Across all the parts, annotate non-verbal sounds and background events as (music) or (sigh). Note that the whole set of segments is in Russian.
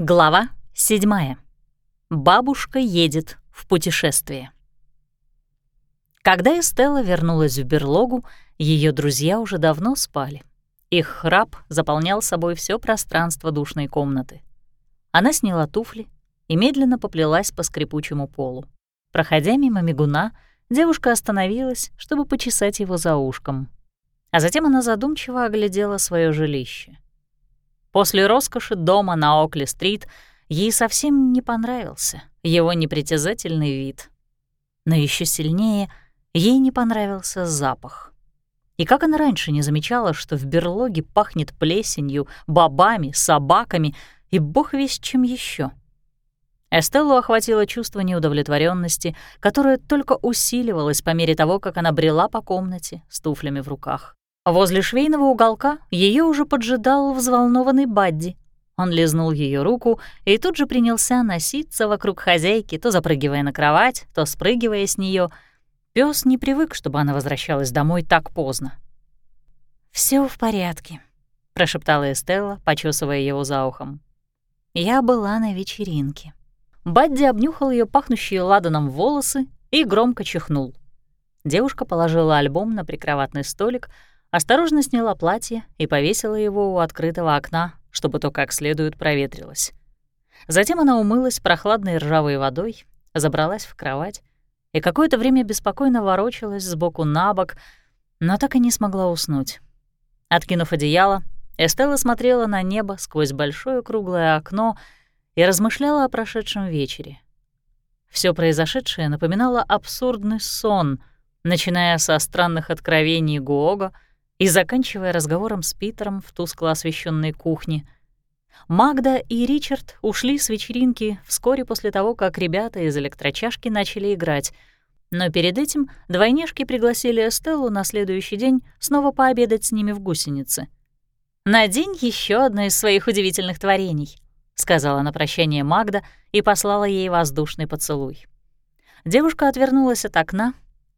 Глава 7. Бабушка едет в путешествие. Когда Эстелла вернулась в берлогу, ее друзья уже давно спали. Их храп заполнял собой все пространство душной комнаты. Она сняла туфли и медленно поплелась по скрипучему полу. Проходя мимо мигуна, девушка остановилась, чтобы почесать его за ушком. А затем она задумчиво оглядела свое жилище — После роскоши дома на Окли-стрит ей совсем не понравился его непритязательный вид. Но еще сильнее ей не понравился запах. И как она раньше не замечала, что в берлоге пахнет плесенью, бобами, собаками и бог весь чем еще. Эстеллу охватило чувство неудовлетворенности, которое только усиливалось по мере того, как она брела по комнате с туфлями в руках. Возле швейного уголка ее уже поджидал взволнованный Бадди. Он лизнул ее руку и тут же принялся носиться вокруг хозяйки, то запрыгивая на кровать, то спрыгивая с нее. Пес не привык, чтобы она возвращалась домой так поздно. Все в порядке», — прошептала Эстелла, почесывая его за ухом. «Я была на вечеринке». Бадди обнюхал ее пахнущие ладаном волосы и громко чихнул. Девушка положила альбом на прикроватный столик, осторожно сняла платье и повесила его у открытого окна, чтобы то как следует проветрилось. Затем она умылась прохладной ржавой водой, забралась в кровать и какое-то время беспокойно ворочалась сбоку на бок, но так и не смогла уснуть. Откинув одеяло, Эстелла смотрела на небо сквозь большое круглое окно и размышляла о прошедшем вечере. Все произошедшее напоминало абсурдный сон, начиная со странных откровений Гуога и заканчивая разговором с Питером в тускло освещенной кухне. Магда и Ричард ушли с вечеринки вскоре после того, как ребята из электрочашки начали играть, но перед этим двойняшки пригласили Эстеллу на следующий день снова пообедать с ними в гусенице. «Надень еще одно из своих удивительных творений», — сказала на прощание Магда и послала ей воздушный поцелуй. Девушка отвернулась от окна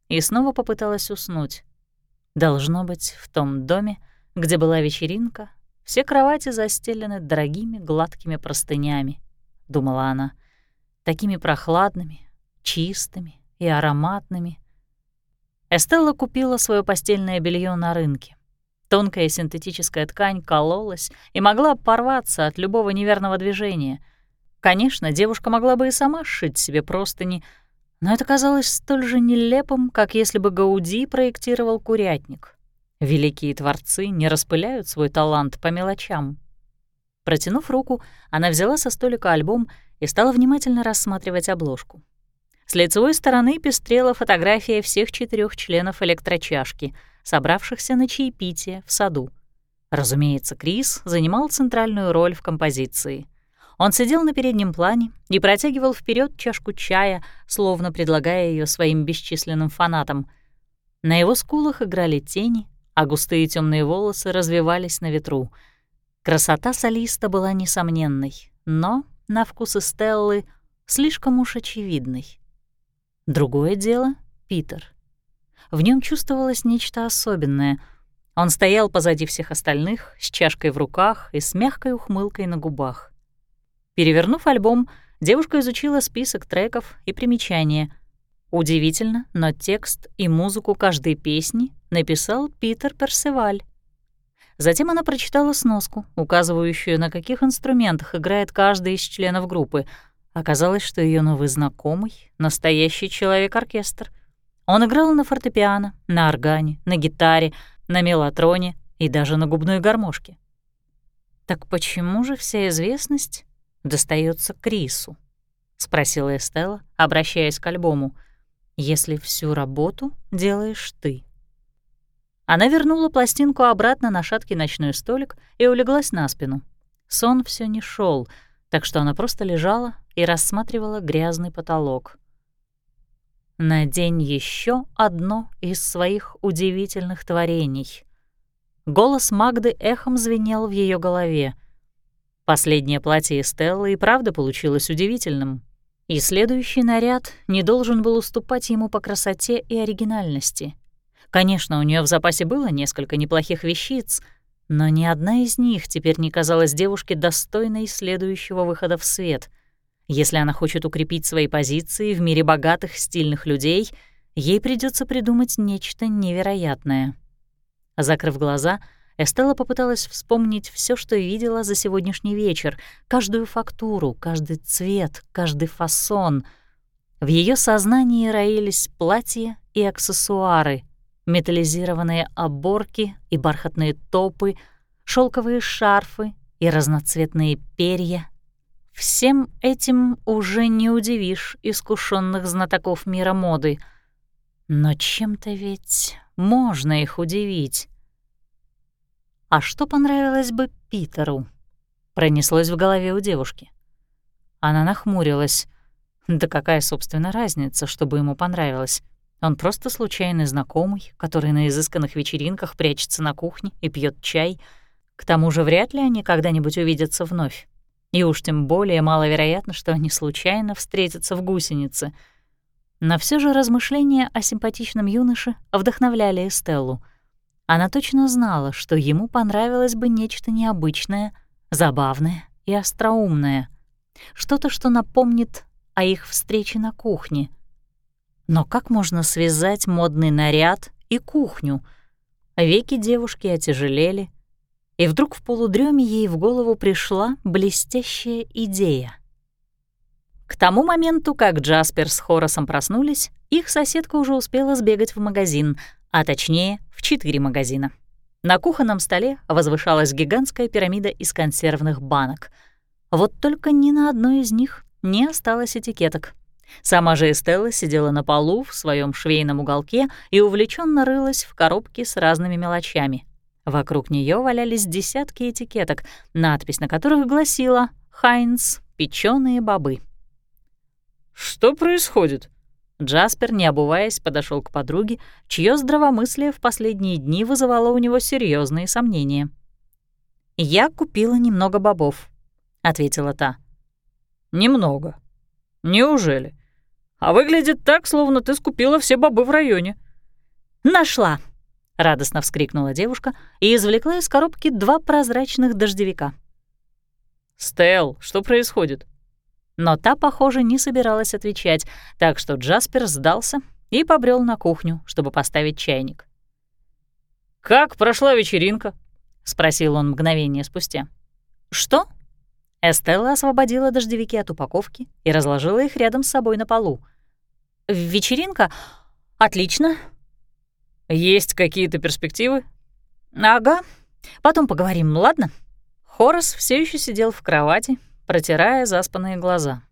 и снова попыталась уснуть. Должно быть, в том доме, где была вечеринка, все кровати застелены дорогими гладкими простынями, — думала она, — такими прохладными, чистыми и ароматными. Эстелла купила свое постельное белье на рынке. Тонкая синтетическая ткань кололась и могла порваться от любого неверного движения. Конечно, девушка могла бы и сама сшить себе простыни — но это казалось столь же нелепым, как если бы Гауди проектировал курятник. Великие творцы не распыляют свой талант по мелочам. Протянув руку, она взяла со столика альбом и стала внимательно рассматривать обложку. С лицевой стороны пестрела фотография всех четырех членов электрочашки, собравшихся на чаепитие в саду. Разумеется, Крис занимал центральную роль в композиции. Он сидел на переднем плане и протягивал вперед чашку чая, словно предлагая ее своим бесчисленным фанатам. На его скулах играли тени, а густые темные волосы развивались на ветру. Красота солиста была несомненной, но на вкус Стеллы слишком уж очевидной. Другое дело — Питер. В нем чувствовалось нечто особенное. Он стоял позади всех остальных, с чашкой в руках и с мягкой ухмылкой на губах. Перевернув альбом, девушка изучила список треков и примечания. Удивительно, но текст и музыку каждой песни написал Питер Персеваль. Затем она прочитала сноску, указывающую, на каких инструментах играет каждый из членов группы. Оказалось, что ее новый знакомый — настоящий человек-оркестр. Он играл на фортепиано, на органе, на гитаре, на мелатроне и даже на губной гармошке. Так почему же вся известность достается Крису?» — спросила Эстелла, обращаясь к альбому. «Если всю работу делаешь ты». Она вернула пластинку обратно на шаткий ночной столик и улеглась на спину. Сон все не шел, так что она просто лежала и рассматривала грязный потолок. «Надень еще одно из своих удивительных творений». Голос Магды эхом звенел в ее голове — Последнее платье Эстеллы и правда получилось удивительным. И следующий наряд не должен был уступать ему по красоте и оригинальности. Конечно, у нее в запасе было несколько неплохих вещиц, Но ни одна из них теперь не казалась девушке достойной следующего выхода в свет. Если она хочет укрепить свои позиции в мире богатых, стильных людей, ей придется придумать нечто невероятное. Закрыв глаза, Эстелла попыталась вспомнить все, что видела за сегодняшний вечер, каждую фактуру, каждый цвет, каждый фасон. В ее сознании роились платья и аксессуары, металлизированные оборки и бархатные топы, шелковые шарфы и разноцветные перья. Всем этим уже не удивишь искушенных знатоков мира моды. Но чем-то ведь можно их удивить. А что понравилось бы Питеру? Пронеслось в голове у девушки. Она нахмурилась. Да какая, собственно, разница, чтобы ему понравилось? Он просто случайный знакомый, который на изысканных вечеринках прячется на кухне и пьет чай. К тому же вряд ли они когда-нибудь увидятся вновь. И уж тем более маловероятно, что они случайно встретятся в гусенице. Но все же размышления о симпатичном юноше вдохновляли Эстеллу. Она точно знала, что ему понравилось бы нечто необычное, забавное и остроумное. Что-то, что напомнит о их встрече на кухне. Но как можно связать модный наряд и кухню? Веки девушки отяжелели, и вдруг в полудреме ей в голову пришла блестящая идея. К тому моменту, как Джаспер с Хоросом проснулись, их соседка уже успела сбегать в магазин — а точнее в четыре магазина. На кухонном столе возвышалась гигантская пирамида из консервных банок. Вот только ни на одной из них не осталось этикеток. Сама же Эстелла сидела на полу в своем швейном уголке и увлеченно рылась в коробке с разными мелочами. Вокруг нее валялись десятки этикеток, надпись на которых гласила «Хайнц. Печёные бобы». «Что происходит?» Джаспер, не обуваясь, подошел к подруге, чье здравомыслие в последние дни вызывало у него серьезные сомнения. «Я купила немного бобов», — ответила та. «Немного? Неужели? А выглядит так, словно ты скупила все бобы в районе». «Нашла!» — радостно вскрикнула девушка и извлекла из коробки два прозрачных дождевика. «Стелл, что происходит?» Но та, похоже, не собиралась отвечать, так что Джаспер сдался и побрел на кухню, чтобы поставить чайник. «Как прошла вечеринка?» — спросил он мгновение спустя. «Что?» Эстелла освободила дождевики от упаковки и разложила их рядом с собой на полу. «Вечеринка? Отлично». «Есть какие-то перспективы?» «Ага. Потом поговорим, ладно?» Хорас все еще сидел в кровати, протирая заспанные глаза.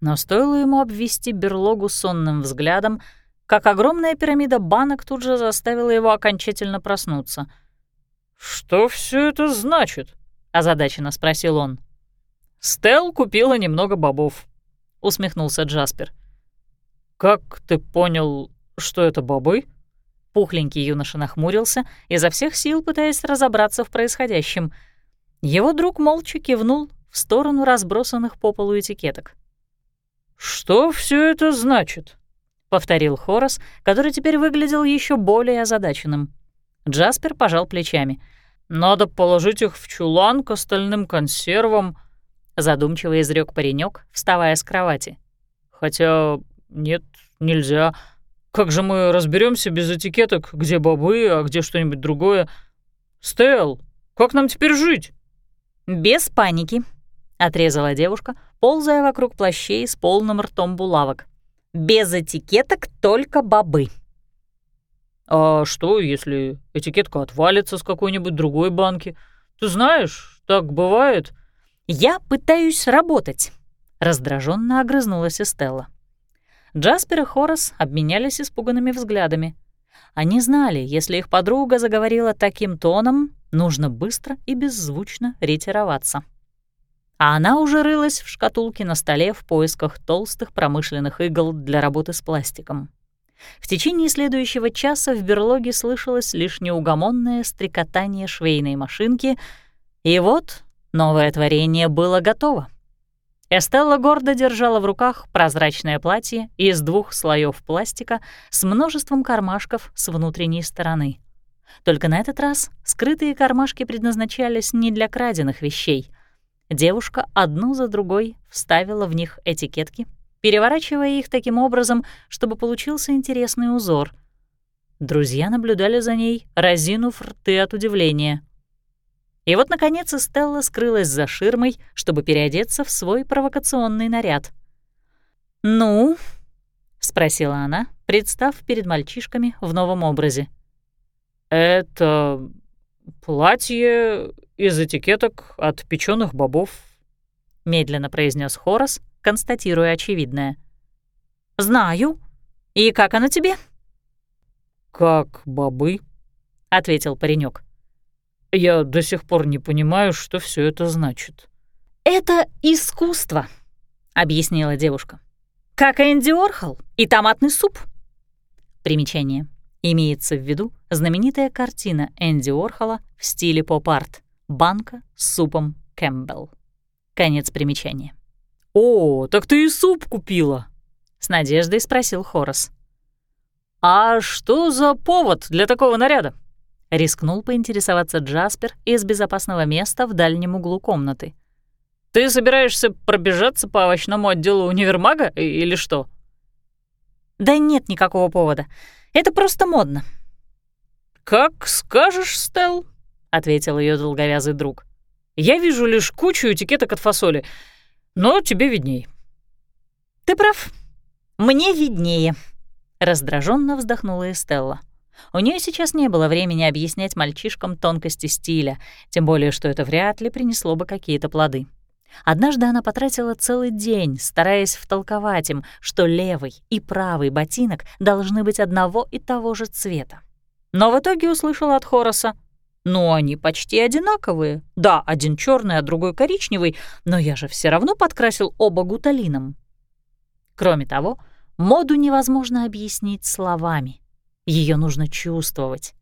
Но стоило ему обвести берлогу сонным взглядом, как огромная пирамида банок тут же заставила его окончательно проснуться. «Что все это значит?» — озадаченно спросил он. «Стелл купила немного бобов», — усмехнулся Джаспер. «Как ты понял, что это бобы?» Пухленький юноша нахмурился, изо всех сил пытаясь разобраться в происходящем. Его друг молча кивнул в сторону разбросанных по полу этикеток. «Что все это значит?» — повторил Хорас, который теперь выглядел еще более озадаченным. Джаспер пожал плечами. «Надо положить их в чулан к остальным консервам», — задумчиво изрек паренек, вставая с кровати. «Хотя нет, нельзя. Как же мы разберемся без этикеток, где бобы, а где что-нибудь другое? Стел, как нам теперь жить?» «Без паники», — отрезала девушка, ползая вокруг плащей с полным ртом булавок. «Без этикеток только бобы». «А что, если этикетка отвалится с какой-нибудь другой банки? Ты знаешь, так бывает». «Я пытаюсь работать», — раздраженно огрызнулась Эстелла. Джаспер и Хорас обменялись испуганными взглядами. Они знали, если их подруга заговорила таким тоном, нужно быстро и беззвучно ретироваться а она уже рылась в шкатулке на столе в поисках толстых промышленных игл для работы с пластиком. В течение следующего часа в берлоге слышалось лишь неугомонное стрекотание швейной машинки, и вот новое творение было готово. Эстелла гордо держала в руках прозрачное платье из двух слоев пластика с множеством кармашков с внутренней стороны. Только на этот раз скрытые кармашки предназначались не для краденных вещей. Девушка одну за другой вставила в них этикетки, переворачивая их таким образом, чтобы получился интересный узор. Друзья наблюдали за ней, разинув рты от удивления. И вот, наконец, Стелла скрылась за ширмой, чтобы переодеться в свой провокационный наряд. «Ну?» — спросила она, представ перед мальчишками в новом образе. «Это платье из этикеток от печёных бобов», — медленно произнес Хорас, констатируя очевидное. «Знаю. И как оно тебе?» «Как бобы», — ответил паренек. «Я до сих пор не понимаю, что все это значит». «Это искусство», — объяснила девушка. «Как Энди Орхол и томатный суп». Примечание. Имеется в виду знаменитая картина Энди Орхола в стиле поп-арт «Банка с супом Кэмпбелл». Конец примечания. «О, так ты и суп купила?» — с надеждой спросил Хорас. «А что за повод для такого наряда?» — рискнул поинтересоваться Джаспер из безопасного места в дальнем углу комнаты. «Ты собираешься пробежаться по овощному отделу универмага или что?» «Да нет никакого повода. Это просто модно». «Как скажешь, Стелл», — ответил ее долговязый друг. «Я вижу лишь кучу этикеток от фасоли, но тебе видней». «Ты прав. Мне виднее», — раздраженно вздохнула Эстелла. У нее сейчас не было времени объяснять мальчишкам тонкости стиля, тем более что это вряд ли принесло бы какие-то плоды. Однажды она потратила целый день, стараясь втолковать им, что левый и правый ботинок должны быть одного и того же цвета. Но в итоге услышала от Хороса, «Ну, они почти одинаковые. Да, один черный, а другой коричневый, но я же все равно подкрасил оба гуталином». Кроме того, моду невозможно объяснить словами. Ее нужно чувствовать.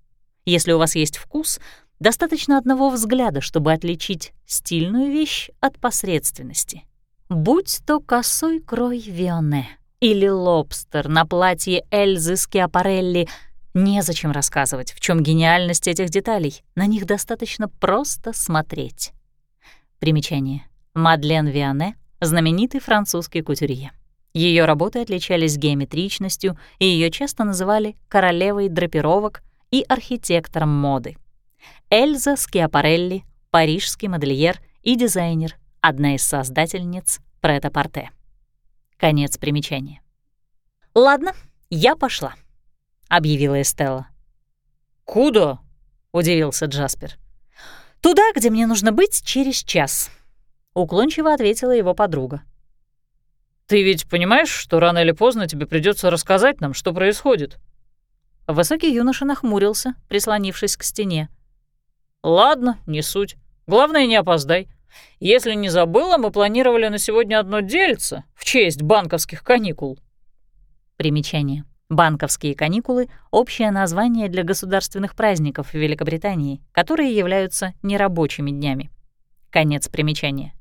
Если у вас есть вкус, Достаточно одного взгляда, чтобы отличить стильную вещь от посредственности. Будь то косой крой Вионе или лобстер на платье Эльзы Скиапарелли, незачем рассказывать, в чем гениальность этих деталей. На них достаточно просто смотреть. Примечание. Мадлен Вионе — знаменитый французский кутюрье. Ее работы отличались геометричностью, и ее часто называли королевой драпировок и архитектором моды. Эльза Скиапарелли, парижский модельер и дизайнер, одна из создательниц Прета-Порте. Конец примечания. «Ладно, я пошла», — объявила Эстелла. «Куда?» — удивился Джаспер. «Туда, где мне нужно быть через час», — уклончиво ответила его подруга. «Ты ведь понимаешь, что рано или поздно тебе придется рассказать нам, что происходит?» Высокий юноша нахмурился, прислонившись к стене. «Ладно, не суть. Главное, не опоздай. Если не забыла, мы планировали на сегодня одно дельце в честь банковских каникул». Примечание. Банковские каникулы — общее название для государственных праздников в Великобритании, которые являются нерабочими днями. Конец примечания.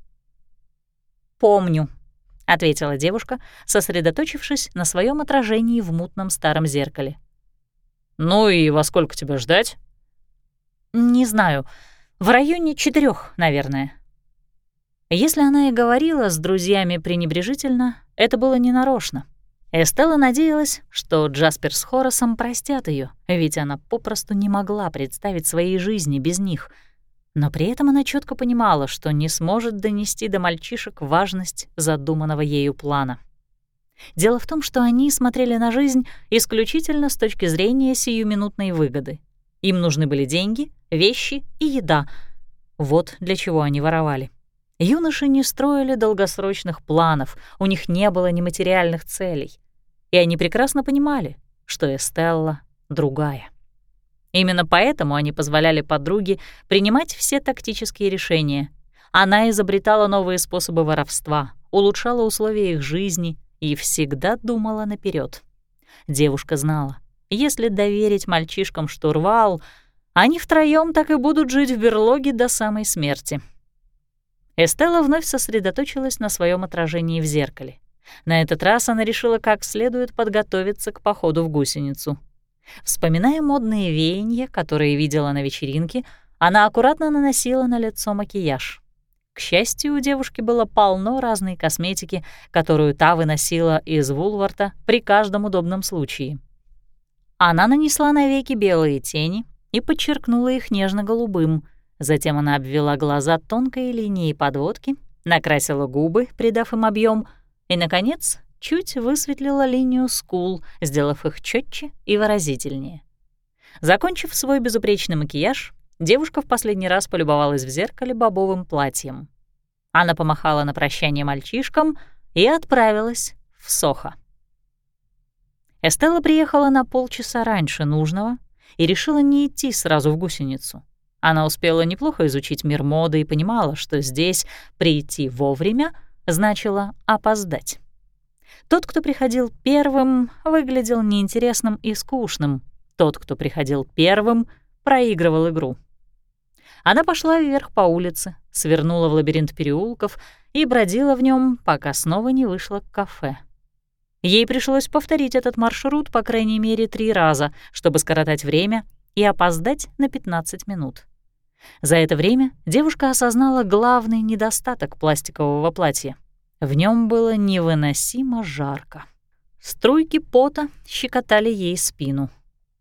«Помню», — ответила девушка, сосредоточившись на своем отражении в мутном старом зеркале. «Ну и во сколько тебя ждать?» Не знаю. В районе четырех, наверное. Если она и говорила с друзьями пренебрежительно, это было ненарочно. Эстелла надеялась, что Джаспер с Хоросом простят ее, ведь она попросту не могла представить своей жизни без них. Но при этом она четко понимала, что не сможет донести до мальчишек важность задуманного ею плана. Дело в том, что они смотрели на жизнь исключительно с точки зрения сиюминутной выгоды. Им нужны были деньги, вещи и еда. Вот для чего они воровали. Юноши не строили долгосрочных планов, у них не было ни материальных целей. И они прекрасно понимали, что Эстелла другая. Именно поэтому они позволяли подруге принимать все тактические решения. Она изобретала новые способы воровства, улучшала условия их жизни и всегда думала наперед. Девушка знала, если доверить мальчишкам штурвал, они втроем так и будут жить в берлоге до самой смерти. Эстелла вновь сосредоточилась на своем отражении в зеркале. На этот раз она решила как следует подготовиться к походу в гусеницу. Вспоминая модные веяния, которые видела на вечеринке, она аккуратно наносила на лицо макияж. К счастью, у девушки было полно разной косметики, которую та выносила из Вулварта при каждом удобном случае. Она нанесла на веки белые тени и подчеркнула их нежно-голубым. Затем она обвела глаза тонкой линией подводки, накрасила губы, придав им объем, и, наконец, чуть высветлила линию скул, сделав их четче и выразительнее. Закончив свой безупречный макияж, девушка в последний раз полюбовалась в зеркале бобовым платьем. Она помахала на прощание мальчишкам и отправилась в Сохо. Эстелла приехала на полчаса раньше нужного и решила не идти сразу в гусеницу. Она успела неплохо изучить мир моды и понимала, что здесь прийти вовремя значило опоздать. Тот, кто приходил первым, выглядел неинтересным и скучным. Тот, кто приходил первым, проигрывал игру. Она пошла вверх по улице, свернула в лабиринт переулков и бродила в нем, пока снова не вышла к кафе. Ей пришлось повторить этот маршрут по крайней мере три раза, чтобы скоротать время и опоздать на 15 минут. За это время девушка осознала главный недостаток пластикового платья. В нем было невыносимо жарко. Струйки пота щекотали ей спину.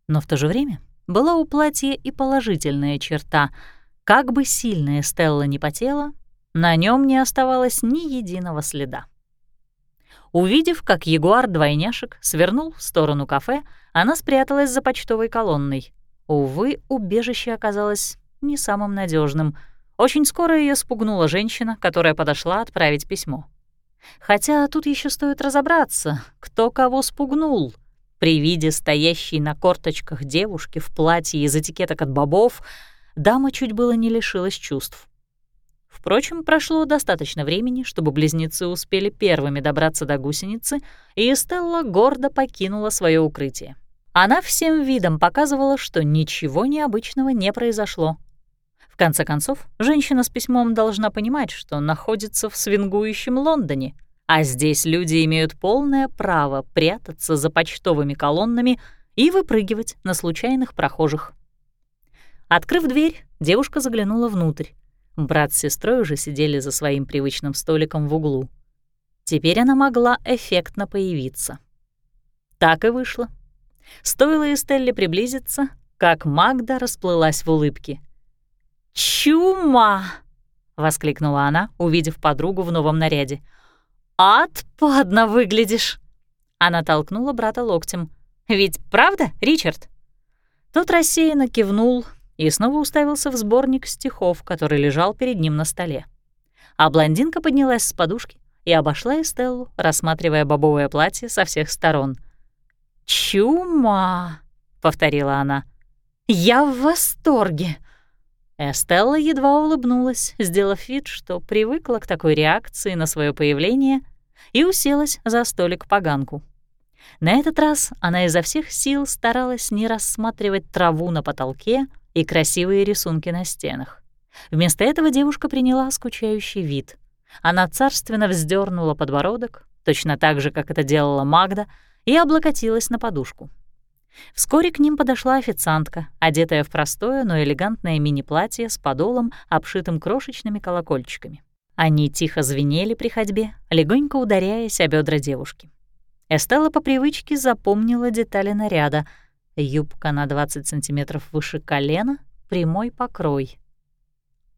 Но в то же время была у платья и положительная черта. Как бы сильная Стелла не потела, на нем не оставалось ни единого следа. Увидев, как ягуар-двойняшек свернул в сторону кафе, она спряталась за почтовой колонной. Увы, убежище оказалось не самым надежным. Очень скоро ее спугнула женщина, которая подошла отправить письмо. Хотя тут еще стоит разобраться, кто кого спугнул. При виде стоящей на корточках девушки в платье из этикеток от бобов дама чуть было не лишилась чувств. Впрочем, прошло достаточно времени, чтобы близнецы успели первыми добраться до гусеницы, и Стелла гордо покинула свое укрытие. Она всем видом показывала, что ничего необычного не произошло. В конце концов, женщина с письмом должна понимать, что находится в свингующем Лондоне, а здесь люди имеют полное право прятаться за почтовыми колоннами и выпрыгивать на случайных прохожих. Открыв дверь, девушка заглянула внутрь. Брат с сестрой уже сидели за своим привычным столиком в углу. Теперь она могла эффектно появиться. Так и вышло. Стоило Эстелле приблизиться, как Магда расплылась в улыбке — «Чума!» — воскликнула она, увидев подругу в новом наряде. «Отпадно выглядишь!» Она толкнула брата локтем. «Ведь правда, Ричард?» Тот рассеянно кивнул и снова уставился в сборник стихов, который лежал перед ним на столе. А блондинка поднялась с подушки и обошла Эстеллу, рассматривая бобовое платье со всех сторон. «Чума!» — повторила она. «Я в восторге!» Эстелла едва улыбнулась, сделав вид, что привыкла к такой реакции на свое появление, и уселась за столик поганку. На этот раз она изо всех сил старалась не рассматривать траву на потолке и красивые рисунки на стенах. Вместо этого девушка приняла скучающий вид. Она царственно вздернула подбородок, точно так же, как это делала Магда, и облокотилась на подушку. Вскоре к ним подошла официантка, одетая в простое, но элегантное мини-платье с подолом, обшитым крошечными колокольчиками. Они тихо звенели при ходьбе, легонько ударяясь о бедра девушки. Эстелла по привычке запомнила детали наряда. Юбка на 20 сантиметров выше колена, прямой покрой.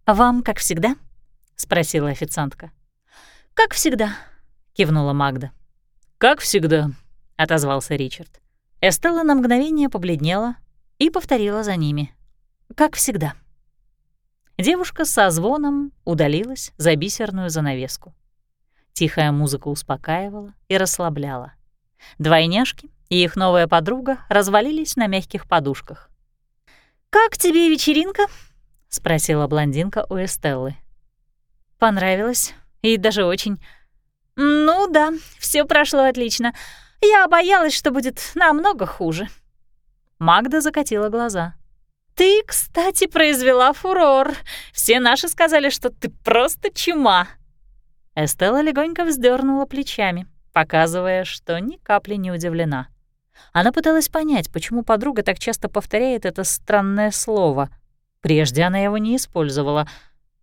«Вам как всегда?» — спросила официантка. «Как всегда», — кивнула Магда. «Как всегда», — отозвался Ричард. Эстелла на мгновение побледнела и повторила за ними. Как всегда. Девушка со звоном удалилась за бисерную занавеску. Тихая музыка успокаивала и расслабляла. Двойняшки и их новая подруга развалились на мягких подушках. «Как тебе вечеринка?» — спросила блондинка у Эстеллы. «Понравилось, и даже очень. Ну да, все прошло отлично. Я боялась, что будет намного хуже». Магда закатила глаза. «Ты, кстати, произвела фурор. Все наши сказали, что ты просто чума». Эстелла легонько вздернула плечами, показывая, что ни капли не удивлена. Она пыталась понять, почему подруга так часто повторяет это странное слово. Прежде она его не использовала.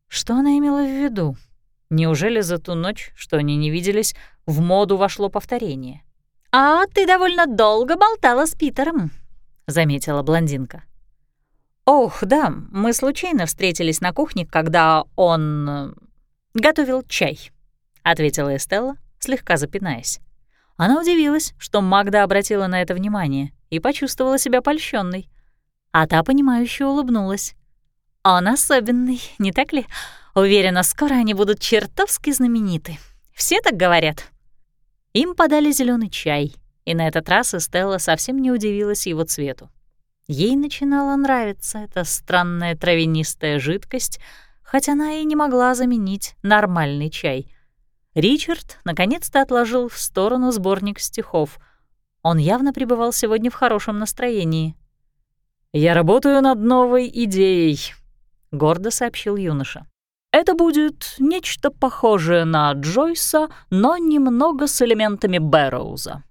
Что она имела в виду? Неужели за ту ночь, что они не виделись, в моду вошло повторение? «А ты довольно долго болтала с Питером», — заметила блондинка. «Ох, да, мы случайно встретились на кухне, когда он э, готовил чай», — ответила Эстелла, слегка запинаясь. Она удивилась, что Магда обратила на это внимание и почувствовала себя польщенной. А та, понимающе улыбнулась. «Он особенный, не так ли? Уверена, скоро они будут чертовски знамениты. Все так говорят». Им подали зеленый чай, и на этот раз Эстелла совсем не удивилась его цвету. Ей начинала нравиться эта странная травянистая жидкость, хотя она и не могла заменить нормальный чай. Ричард наконец-то отложил в сторону сборник стихов. Он явно пребывал сегодня в хорошем настроении. «Я работаю над новой идеей», — гордо сообщил юноша. Это будет нечто похожее на Джойса, но немного с элементами Бэрроуза.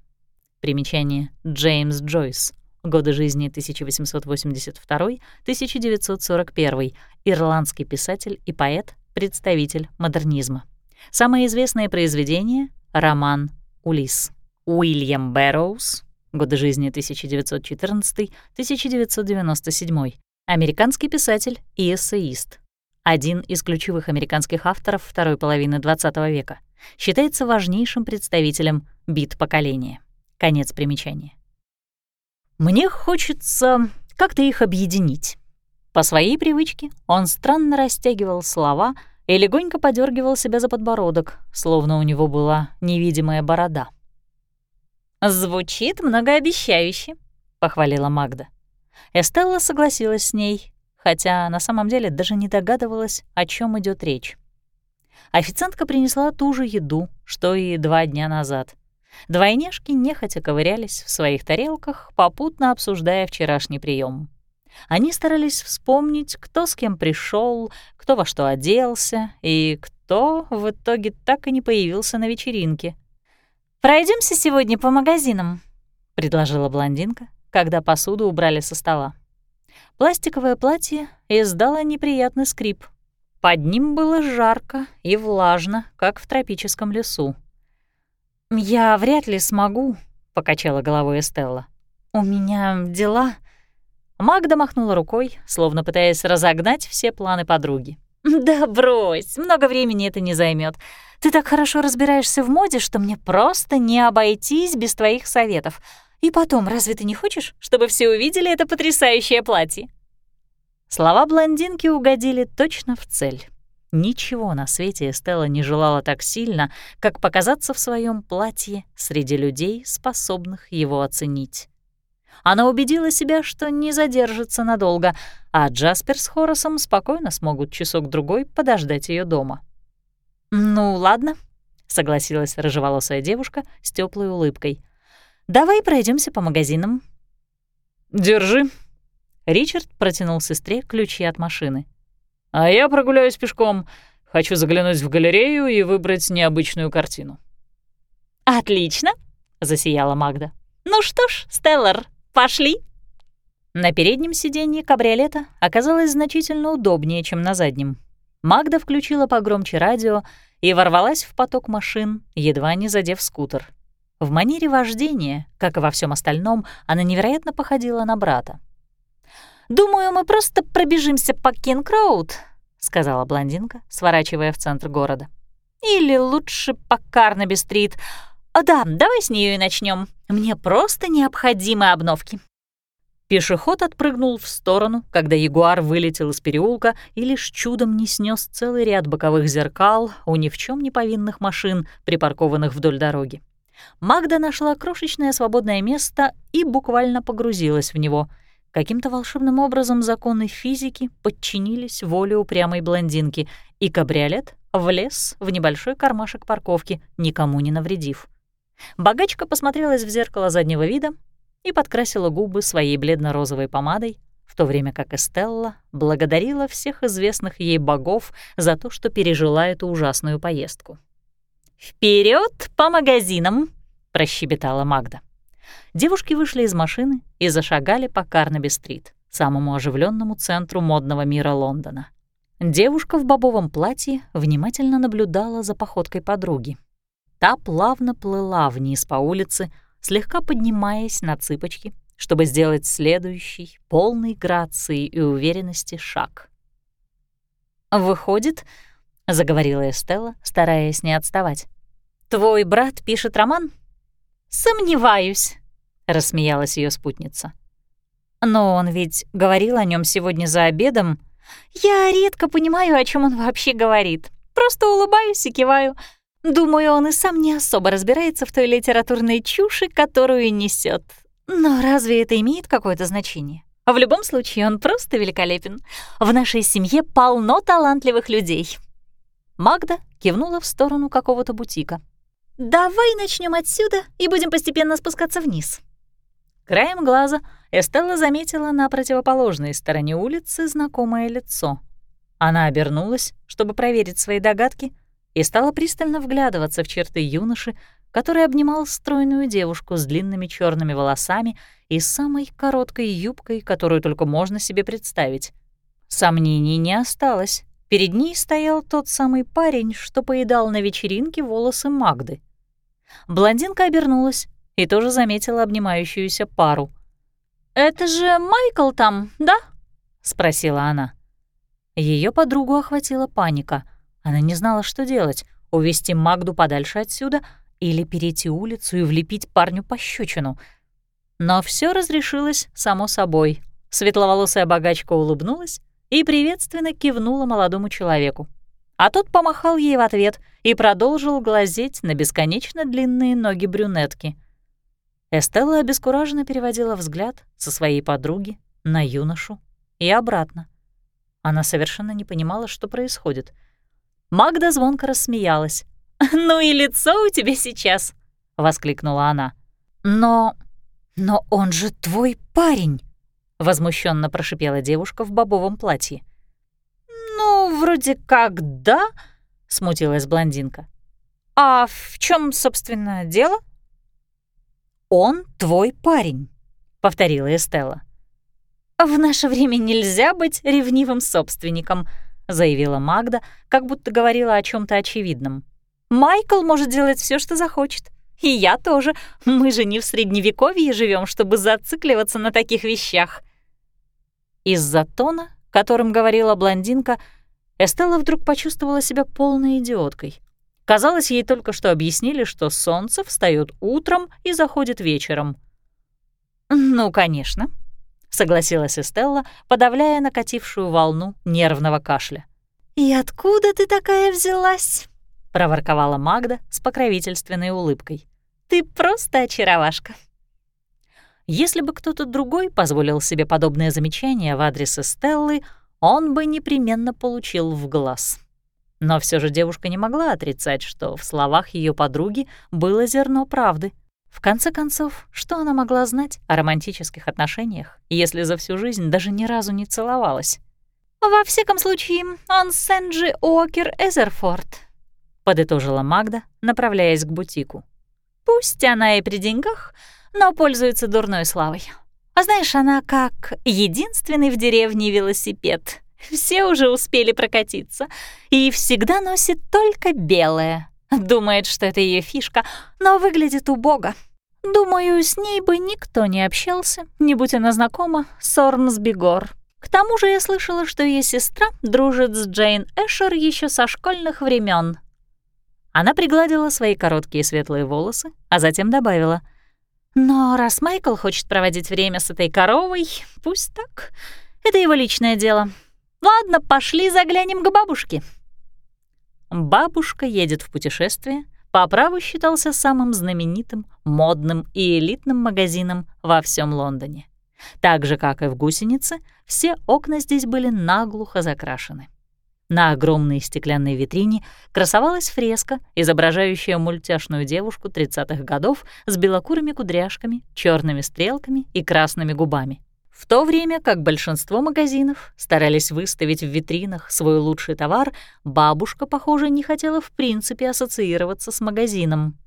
Примечание. Джеймс Джойс. Годы жизни 1882-1941. Ирландский писатель и поэт, представитель модернизма. Самое известное произведение — роман «Улисс». Уильям Бэрроуз. Годы жизни 1914-1997. Американский писатель и эссеист один из ключевых американских авторов второй половины XX века, считается важнейшим представителем бит-поколения. Конец примечания. Мне хочется как-то их объединить. По своей привычке он странно растягивал слова и легонько подергивал себя за подбородок, словно у него была невидимая борода. «Звучит многообещающе», — похвалила Магда. Эстелла согласилась с ней, хотя на самом деле даже не догадывалась, о чем идет речь. Официантка принесла ту же еду, что и два дня назад. Двойняшки нехотя ковырялись в своих тарелках, попутно обсуждая вчерашний прием. Они старались вспомнить, кто с кем пришел, кто во что оделся и кто в итоге так и не появился на вечеринке. Пройдемся сегодня по магазинам», — предложила блондинка, когда посуду убрали со стола. Пластиковое платье издало неприятный скрип. Под ним было жарко и влажно, как в тропическом лесу. «Я вряд ли смогу», — покачала головой Эстелла. «У меня дела...» Магда махнула рукой, словно пытаясь разогнать все планы подруги. «Да брось, много времени это не займет. Ты так хорошо разбираешься в моде, что мне просто не обойтись без твоих советов. И потом, разве ты не хочешь, чтобы все увидели это потрясающее платье?» Слова блондинки угодили точно в цель. Ничего на свете Эстелла не желала так сильно, как показаться в своем платье среди людей, способных его оценить. Она убедила себя, что не задержится надолго, а Джаспер с Хоросом спокойно смогут часок-другой подождать ее дома. «Ну, ладно», — согласилась рыжеволосая девушка с теплой улыбкой. Давай пройдемся по магазинам». «Держи». Ричард протянул сестре ключи от машины. «А я прогуляюсь пешком. Хочу заглянуть в галерею и выбрать необычную картину». «Отлично», — засияла Магда. «Ну что ж, Стеллар, пошли». На переднем сиденье кабриолета оказалось значительно удобнее, чем на заднем. Магда включила погромче радио и ворвалась в поток машин, едва не задев скутер. В манере вождения, как и во всем остальном, она невероятно походила на брата. «Думаю, мы просто пробежимся по Кинг-Роуд», — сказала блондинка, сворачивая в центр города. «Или лучше по Карнаби-стрит. Да, давай с нее и начнем. Мне просто необходимы обновки». Пешеход отпрыгнул в сторону, когда ягуар вылетел из переулка и лишь чудом не снес целый ряд боковых зеркал у ни в чем не повинных машин, припаркованных вдоль дороги. Магда нашла крошечное свободное место и буквально погрузилась в него. Каким-то волшебным образом законы физики подчинились воле упрямой блондинки, и кабриолет влез в небольшой кармашек парковки, никому не навредив. Богачка посмотрелась в зеркало заднего вида и подкрасила губы своей бледно-розовой помадой, в то время как Эстелла благодарила всех известных ей богов за то, что пережила эту ужасную поездку. Вперед по магазинам!» — прощебетала Магда. Девушки вышли из машины и зашагали по Карнаби-стрит, самому оживленному центру модного мира Лондона. Девушка в бобовом платье внимательно наблюдала за походкой подруги. Та плавно плыла вниз по улице, слегка поднимаясь на цыпочки, чтобы сделать следующий, полный грации и уверенности шаг. «Выходит, — заговорила Эстелла, стараясь не отставать, — твой брат пишет роман?» «Сомневаюсь», — рассмеялась ее спутница. «Но он ведь говорил о нем сегодня за обедом. Я редко понимаю, о чем он вообще говорит. Просто улыбаюсь и киваю. Думаю, он и сам не особо разбирается в той литературной чуши, которую несет. Но разве это имеет какое-то значение? В любом случае, он просто великолепен. В нашей семье полно талантливых людей. Магда кивнула в сторону какого-то бутика. «Давай начнем отсюда и будем постепенно спускаться вниз». Краем глаза Эстелла заметила на противоположной стороне улицы знакомое лицо. Она обернулась, чтобы проверить свои догадки, и стала пристально вглядываться в черты юноши, который обнимал стройную девушку с длинными черными волосами и самой короткой юбкой, которую только можно себе представить. Сомнений не осталось. Перед ней стоял тот самый парень, что поедал на вечеринке волосы Магды. Блондинка обернулась и тоже заметила обнимающуюся пару. «Это же Майкл там, да?» — спросила она. Ее подругу охватила паника. Она не знала, что делать — увести Магду подальше отсюда или перейти улицу и влепить парню пощечину. Но все разрешилось само собой. Светловолосая богачка улыбнулась и приветственно кивнула молодому человеку. А тот помахал ей в ответ и продолжил глазеть на бесконечно длинные ноги брюнетки. Эстелла обескураженно переводила взгляд со своей подруги на юношу и обратно. Она совершенно не понимала, что происходит. Магда звонко рассмеялась. (laughs) «Ну и лицо у тебя сейчас!» — воскликнула она. «Но... но он же твой парень!» — возмущенно прошипела девушка в бобовом платье. «Ну, вроде как да», — смутилась блондинка. «А в чем, собственно, дело?» «Он твой парень», — повторила Эстелла. «В наше время нельзя быть ревнивым собственником», — заявила Магда, как будто говорила о чем то очевидном. Майкл может делать все, что захочет. И я тоже. Мы же не в Средневековье живем, чтобы зацикливаться на таких вещах. Из-за тона, которым говорила блондинка, Эстелла вдруг почувствовала себя полной идиоткой. Казалось, ей только что объяснили, что солнце встает утром и заходит вечером. «Ну, конечно», — согласилась Эстелла, подавляя накатившую волну нервного кашля. «И откуда ты такая взялась?» — проворковала Магда с покровительственной улыбкой. «Ты просто очаровашка». Если бы кто-то другой позволил себе подобное замечание в адрес Стеллы, он бы непременно получил в глаз. Но все же девушка не могла отрицать, что в словах ее подруги было зерно правды. В конце концов, что она могла знать о романтических отношениях, если за всю жизнь даже ни разу не целовалась? «Во всяком случае, он Сэнджи Уокер Эзерфорд», — подытожила Магда, направляясь к бутику. «Пусть она и при деньгах, но пользуется дурной славой. А знаешь, она как единственный в деревне велосипед. Все уже успели прокатиться и всегда носит только белое. Думает, что это ее фишка, но выглядит убого. Думаю, с ней бы никто не общался, не будь она знакома с Ормсбигор. К тому же я слышала, что ее сестра дружит с Джейн Эшер еще со школьных времен. Она пригладила свои короткие светлые волосы, а затем добавила. «Но раз Майкл хочет проводить время с этой коровой, пусть так. Это его личное дело. Ладно, пошли заглянем к бабушке». Бабушка едет в путешествие по праву считался самым знаменитым, модным и элитным магазином во всем Лондоне. Так же, как и в «Гусенице», все окна здесь были наглухо закрашены. На огромной стеклянной витрине красовалась фреска, изображающая мультяшную девушку 30-х годов с белокурыми кудряшками, черными стрелками и красными губами. В то время как большинство магазинов старались выставить в витринах свой лучший товар, бабушка, похоже, не хотела в принципе ассоциироваться с магазином.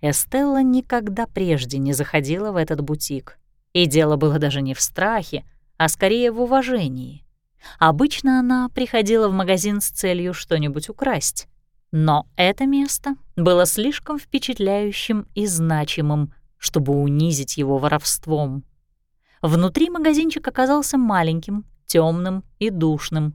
Эстелла никогда прежде не заходила в этот бутик. И дело было даже не в страхе, а скорее в уважении. Обычно она приходила в магазин с целью что-нибудь украсть. Но это место было слишком впечатляющим и значимым, чтобы унизить его воровством. Внутри магазинчик оказался маленьким, темным и душным.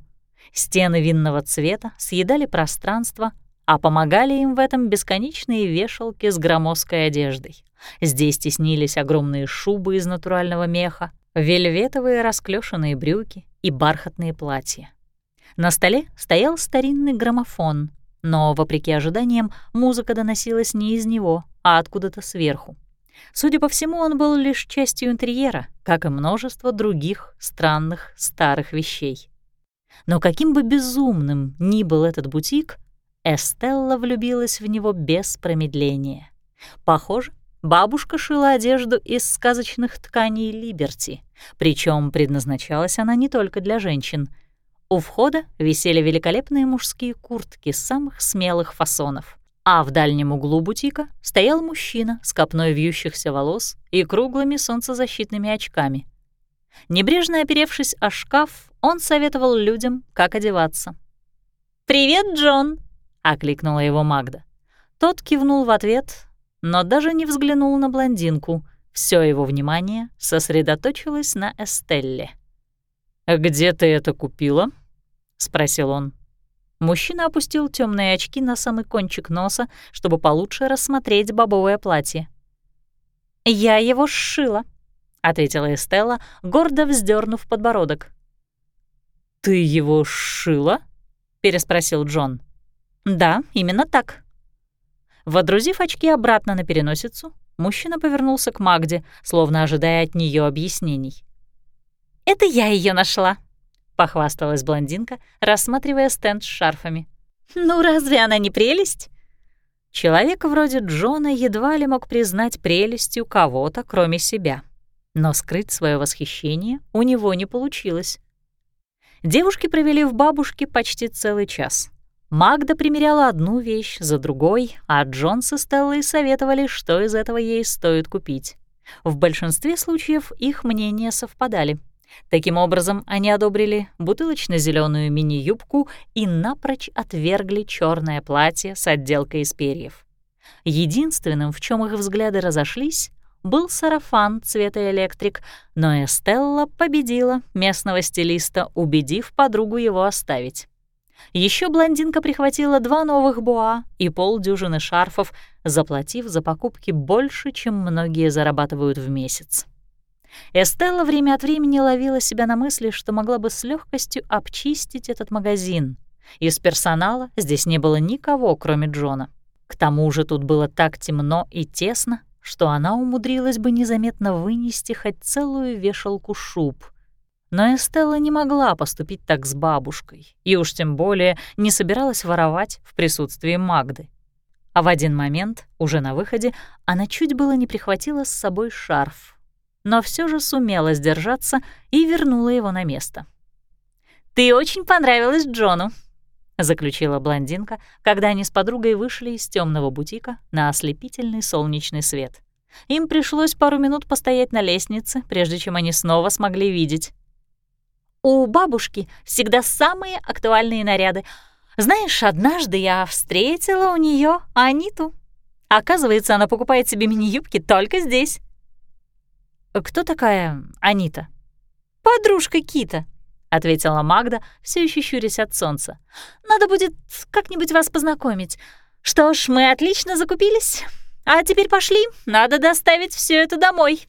Стены винного цвета съедали пространство, а помогали им в этом бесконечные вешалки с громоздкой одеждой. Здесь теснились огромные шубы из натурального меха, вельветовые расклешенные брюки и бархатные платья. На столе стоял старинный граммофон, но, вопреки ожиданиям, музыка доносилась не из него, а откуда-то сверху. Судя по всему, он был лишь частью интерьера, как и множество других странных старых вещей. Но каким бы безумным ни был этот бутик, Эстелла влюбилась в него без промедления. Похоже, бабушка шила одежду из сказочных тканей Либерти, причем предназначалась она не только для женщин. У входа висели великолепные мужские куртки самых смелых фасонов. А в дальнем углу бутика стоял мужчина с копной вьющихся волос и круглыми солнцезащитными очками. Небрежно оперевшись о шкаф, он советовал людям, как одеваться. «Привет, Джон!» окликнула его Магда. Тот кивнул в ответ, но даже не взглянул на блондинку. Все его внимание сосредоточилось на Эстелле. «Где ты это купила?» — спросил он. Мужчина опустил темные очки на самый кончик носа, чтобы получше рассмотреть бобовое платье. «Я его сшила», — ответила Эстелла, гордо вздернув подбородок. «Ты его сшила?» — переспросил Джон. «Да, именно так». Водрузив очки обратно на переносицу, мужчина повернулся к Магде, словно ожидая от нее объяснений. «Это я ее нашла», — похвасталась блондинка, рассматривая стенд с шарфами. «Ну, разве она не прелесть?» Человек вроде Джона едва ли мог признать прелестью кого-то, кроме себя. Но скрыть свое восхищение у него не получилось. Девушки провели в бабушке почти целый час. Магда примеряла одну вещь за другой, а Джонс и Стеллой советовали, что из этого ей стоит купить. В большинстве случаев их мнения совпадали. Таким образом, они одобрили бутылочно зеленую мини-юбку и напрочь отвергли черное платье с отделкой из перьев. Единственным, в чем их взгляды разошлись, был сарафан цвета электрик, но Эстелла победила местного стилиста, убедив подругу его оставить. Еще блондинка прихватила два новых буа и полдюжины шарфов, заплатив за покупки больше, чем многие зарабатывают в месяц. Эстелла время от времени ловила себя на мысли, что могла бы с легкостью обчистить этот магазин. Из персонала здесь не было никого, кроме Джона. К тому же тут было так темно и тесно, что она умудрилась бы незаметно вынести хоть целую вешалку шуб — но Эстелла не могла поступить так с бабушкой, и уж тем более не собиралась воровать в присутствии Магды. А в один момент, уже на выходе, она чуть было не прихватила с собой шарф, но все же сумела сдержаться и вернула его на место. «Ты очень понравилась Джону», — заключила блондинка, когда они с подругой вышли из темного бутика на ослепительный солнечный свет. Им пришлось пару минут постоять на лестнице, прежде чем они снова смогли видеть. У бабушки всегда самые актуальные наряды. Знаешь, однажды я встретила у нее Аниту. Оказывается, она покупает себе мини-юбки только здесь. «Кто такая Анита?» «Подружка Кита», — ответила Магда, все еще щурясь от солнца. «Надо будет как-нибудь вас познакомить. Что ж, мы отлично закупились. А теперь пошли, надо доставить все это домой».